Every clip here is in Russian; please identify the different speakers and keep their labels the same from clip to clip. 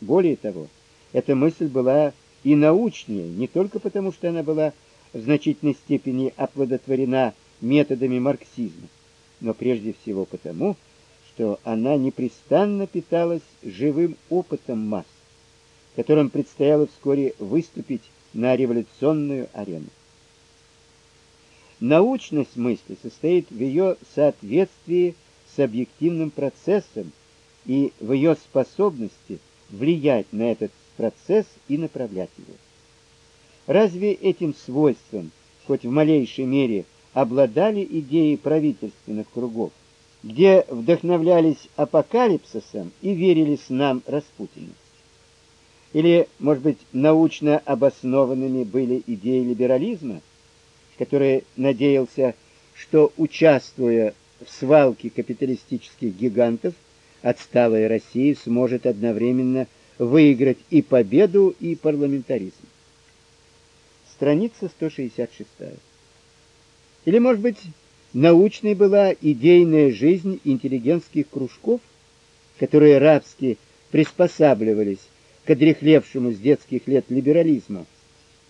Speaker 1: Более того, эта мысль была и научнее, не только потому, что она была в значительной степени оплодотворена методами марксизма, но прежде всего потому, что она непрестанно питалась живым опытом масс, которым предстояло вскоре выступить на революционную арену. Научность мысли состоит в ее соответствии с объективным процессом и в ее способности влиять на этот процесс и направлять его. Разве этим свойством, хоть в малейшей мере, обладали идеи правительственных кругов, где вдохновлялись апокалипсисом и верили снам распутиным? Или, может быть, научно обоснованными были идеи либерализма, который надеялся, что, участвуя в свалке капиталистических гигантов, отсталая Россия сможет одновременно выиграть и победу, и парламентаризм. Страница 166. Или, может быть, научной была идейная жизнь интеллигентских кружков, которые рабски приспосабливались к одрехлевшему с детских лет либерализму,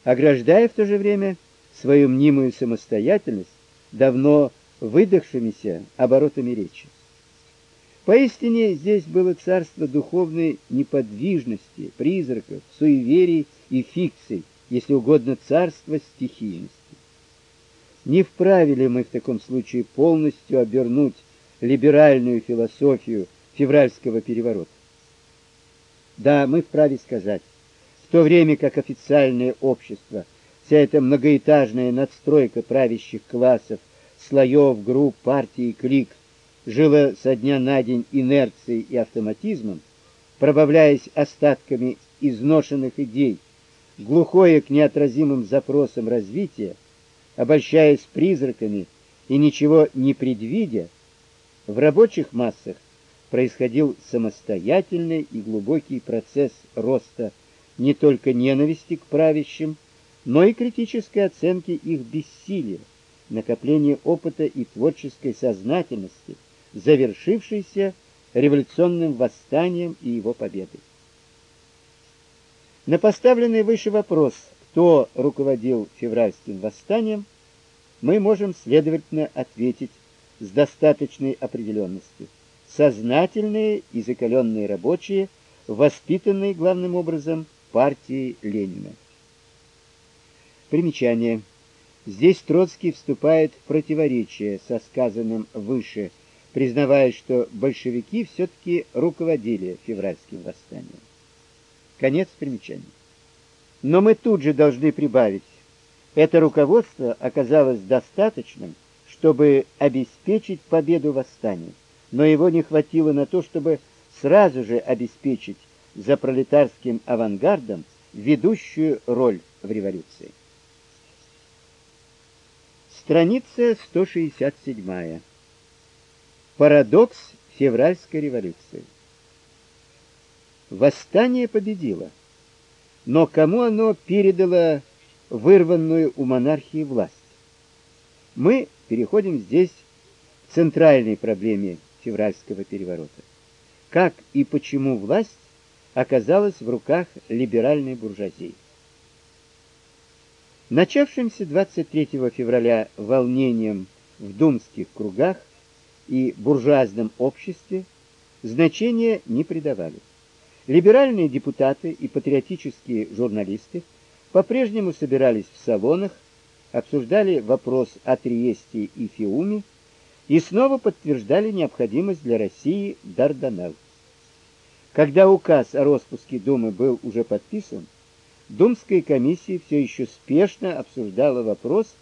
Speaker 1: ограждая в то же время свою мнимую самостоятельность давно выдохшимися оборотами речи. Поистине здесь было царство духовной неподвижности, призраков, суеверий и фикций, если угодно царство стихийности. Не вправе ли мы в таком случае полностью обернуть либеральную философию февральского переворота? Да, мы вправе сказать, в то время как официальное общество, вся эта многоэтажная надстройка правящих классов, слоев, групп, партий и клик жило со дня на день инерцией и автоматизмом, пробавляясь остатками изношенных идей, глухое к неотразимым запросам развития, обольщаясь призраками и ничего не предвидя, в рабочих массах происходил самостоятельный и глубокий процесс роста не только ненависти к правящим, но и критической оценки их бессилия, накопления опыта и творческой сознательности – завершившийся революционным восстанием и его победой. На поставленный выше вопрос, кто руководил февральским восстанием, мы можем следовательно ответить с достаточной определенностью. Сознательные и закаленные рабочие, воспитанные главным образом партией Ленина. Примечание. Здесь Троцкий вступает в противоречие со сказанным выше признавая, что большевики все-таки руководили февральским восстанием. Конец примечания. Но мы тут же должны прибавить, это руководство оказалось достаточным, чтобы обеспечить победу восстания, но его не хватило на то, чтобы сразу же обеспечить за пролетарским авангардом ведущую роль в революции. Страница 167. Парадокс февральской революции. Восстание победило, но кому оно передало вырванную у монархии власть? Мы переходим здесь к центральной проблеме февральского переворота. Как и почему власть оказалась в руках либеральной буржуазии? Начавшимся 23 февраля волнением в думских кругах и буржуазном обществе значения не придавали. Либеральные депутаты и патриотические журналисты по-прежнему собирались в салонах, обсуждали вопрос о Триесте и Фиуме и снова подтверждали необходимость для России Дарданелл. Когда указ о распуске Думы был уже подписан, Думская комиссия все еще спешно обсуждала вопрос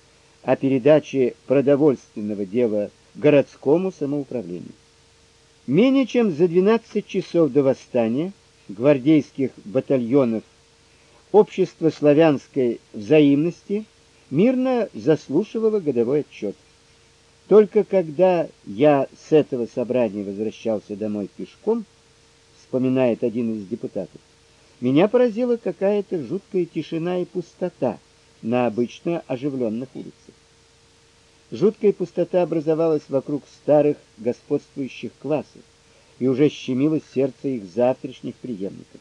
Speaker 1: о передаче продовольственного дела городскому самоуправлению. Менее чем за 12 часов до восстания гвардейских батальонов Общество славянской взаимности мирно заслушивало годовой отчет. Только когда я с этого собрания возвращался домой пешком, вспоминает один из депутатов, меня поразила какая-то жуткая тишина и пустота на обычно оживленных улицах. Жуткая пустота образовалась вокруг старых господствующих классов и уже щемило сердце их завтрашних преемников.